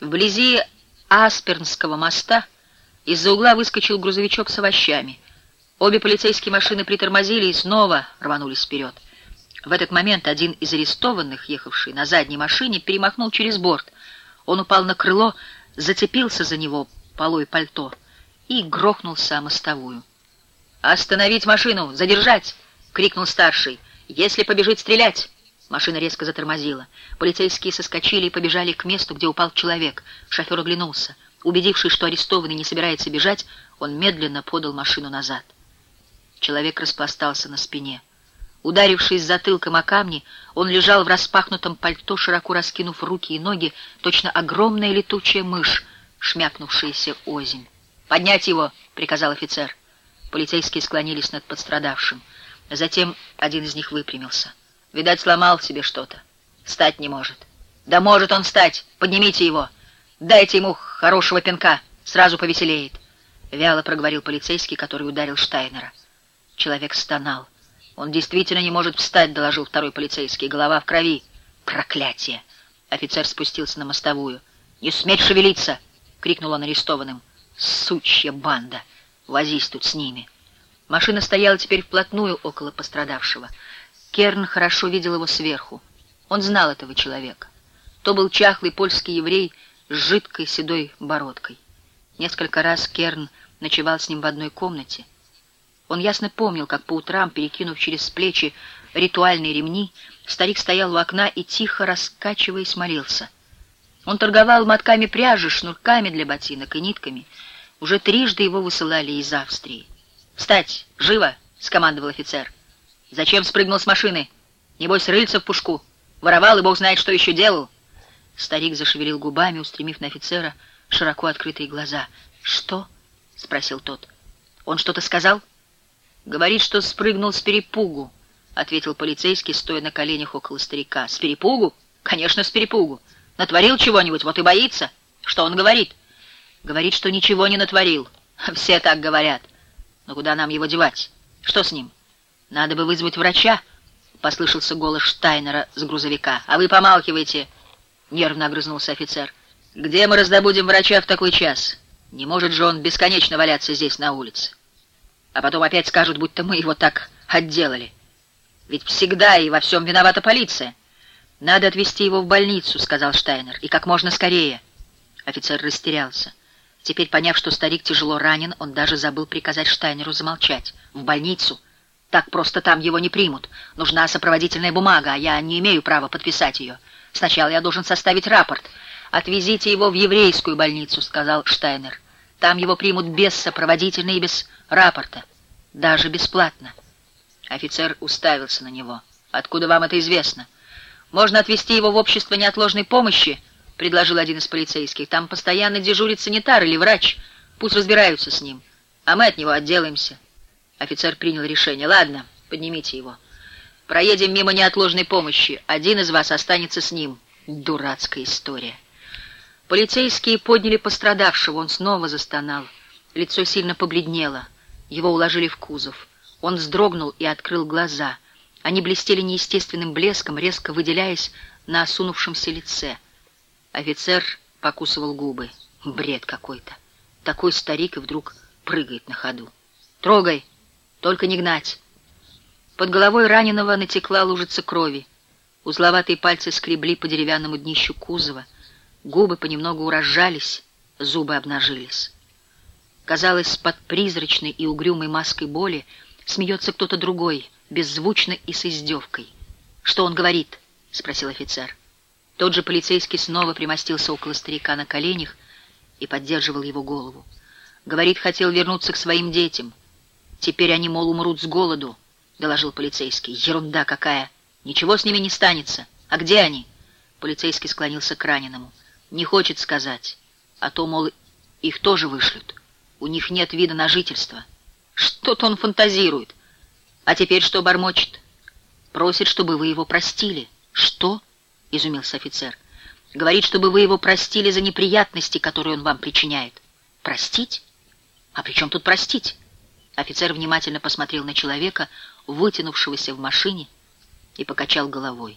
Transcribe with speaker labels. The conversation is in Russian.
Speaker 1: Вблизи Аспернского моста из-за угла выскочил грузовичок с овощами. Обе полицейские машины притормозили и снова рванулись вперед. В этот момент один из арестованных, ехавший на задней машине, перемахнул через борт. Он упал на крыло, зацепился за него полой пальто и грохнулся о мостовую. «Остановить машину! Задержать!» — крикнул старший. «Если побежит, стрелять!» Машина резко затормозила. Полицейские соскочили и побежали к месту, где упал человек. Шофер оглянулся. Убедившись, что арестованный не собирается бежать, он медленно подал машину назад. Человек распластался на спине. Ударившись затылком о камни, он лежал в распахнутом пальто, широко раскинув руки и ноги, точно огромная летучая мышь, шмякнувшаяся озимь. «Поднять его!» — приказал офицер. Полицейские склонились над пострадавшим. Затем один из них выпрямился. Видать, сломал себе что-то. Встать не может. Да может он встать. Поднимите его. Дайте ему хорошего пинка. Сразу повеселеет. Вяло проговорил полицейский, который ударил Штайнера. Человек стонал. Он действительно не может встать, доложил второй полицейский. Голова в крови. Проклятие! Офицер спустился на мостовую. «Не сметь шевелиться!» — крикнул он арестованным. «Сучья банда! Возись тут с ними!» Машина стояла теперь вплотную около пострадавшего. Керн хорошо видел его сверху. Он знал этого человека. То был чахлый польский еврей с жидкой седой бородкой. Несколько раз Керн ночевал с ним в одной комнате. Он ясно помнил, как по утрам, перекинув через плечи ритуальные ремни, старик стоял у окна и, тихо раскачиваясь, молился. Он торговал мотками пряжи, шнурками для ботинок и нитками. Уже трижды его высылали из Австрии. «Встать! Живо!» — скомандовал офицер. Зачем спрыгнул с машины? Небось, рыльца в пушку. Воровал и бог знает, что еще делал. Старик зашевелил губами, устремив на офицера широко открытые глаза. «Что?» — спросил тот. «Он что-то сказал?» «Говорит, что спрыгнул с перепугу», — ответил полицейский, стоя на коленях около старика. «С перепугу? Конечно, с перепугу. Натворил чего-нибудь, вот и боится. Что он говорит?» «Говорит, что ничего не натворил. Все так говорят. Но куда нам его девать? Что с ним?» «Надо бы вызвать врача», — послышался голос Штайнера с грузовика. «А вы помалкивайте», — нервно огрызнулся офицер. «Где мы раздобудем врача в такой час? Не может же он бесконечно валяться здесь на улице. А потом опять скажут, будто мы его так отделали. Ведь всегда и во всем виновата полиция». «Надо отвезти его в больницу», — сказал Штайнер, — «и как можно скорее». Офицер растерялся. Теперь, поняв, что старик тяжело ранен, он даже забыл приказать Штайнеру замолчать. «В больницу?» Так просто там его не примут. Нужна сопроводительная бумага, а я не имею права подписать ее. Сначала я должен составить рапорт. «Отвезите его в еврейскую больницу», — сказал Штайнер. «Там его примут без сопроводительной и без рапорта. Даже бесплатно». Офицер уставился на него. «Откуда вам это известно?» «Можно отвезти его в общество неотложной помощи», — предложил один из полицейских. «Там постоянно дежурит санитар или врач. Пусть разбираются с ним, а мы от него отделаемся». Офицер принял решение. «Ладно, поднимите его. Проедем мимо неотложной помощи. Один из вас останется с ним». Дурацкая история. Полицейские подняли пострадавшего. Он снова застонал. Лицо сильно побледнело. Его уложили в кузов. Он вздрогнул и открыл глаза. Они блестели неестественным блеском, резко выделяясь на осунувшемся лице. Офицер покусывал губы. Бред какой-то. Такой старик и вдруг прыгает на ходу. «Трогай!» Только не гнать. Под головой раненого натекла лужица крови. Узловатые пальцы скребли по деревянному днищу кузова. Губы понемногу разжались, зубы обнажились. Казалось, под призрачной и угрюмой маской боли смеется кто-то другой, беззвучно и с издевкой. «Что он говорит?» — спросил офицер. Тот же полицейский снова примостился около старика на коленях и поддерживал его голову. Говорит, хотел вернуться к своим детям — Теперь они, мол, умрут с голоду, — доложил полицейский. Ерунда какая! Ничего с ними не станется. А где они? Полицейский склонился к раненому. Не хочет сказать. А то, мол, их тоже вышлют. У них нет вида на жительство. Что-то он фантазирует. А теперь что бормочет? Просит, чтобы вы его простили. Что? — изумился офицер. Говорит, чтобы вы его простили за неприятности, которые он вам причиняет. Простить? А при чем тут простить? Офицер внимательно посмотрел на человека, вытянувшегося в машине, и покачал головой.